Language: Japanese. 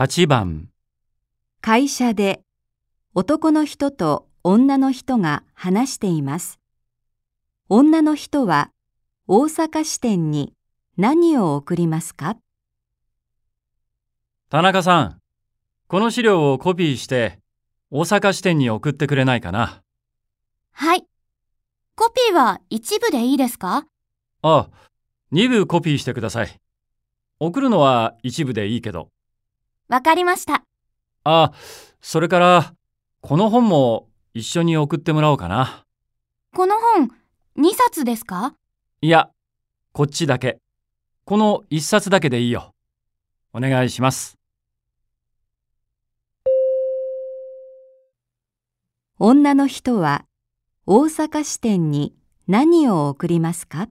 8番、会社で男の人と女の人が話しています。女の人は大阪支店に何を送りますか？田中さん、この資料をコピーして大阪支店に送ってくれないかな？はい。コピーは一部でいいですか？あ、2部コピーしてください。送るのは一部でいいけど。わかりました。あ、それから、この本も一緒に送ってもらおうかな。この本、2冊ですか？いや、こっちだけ。この1冊だけでいいよ。お願いします。女の人は大阪支店に何を送りますか？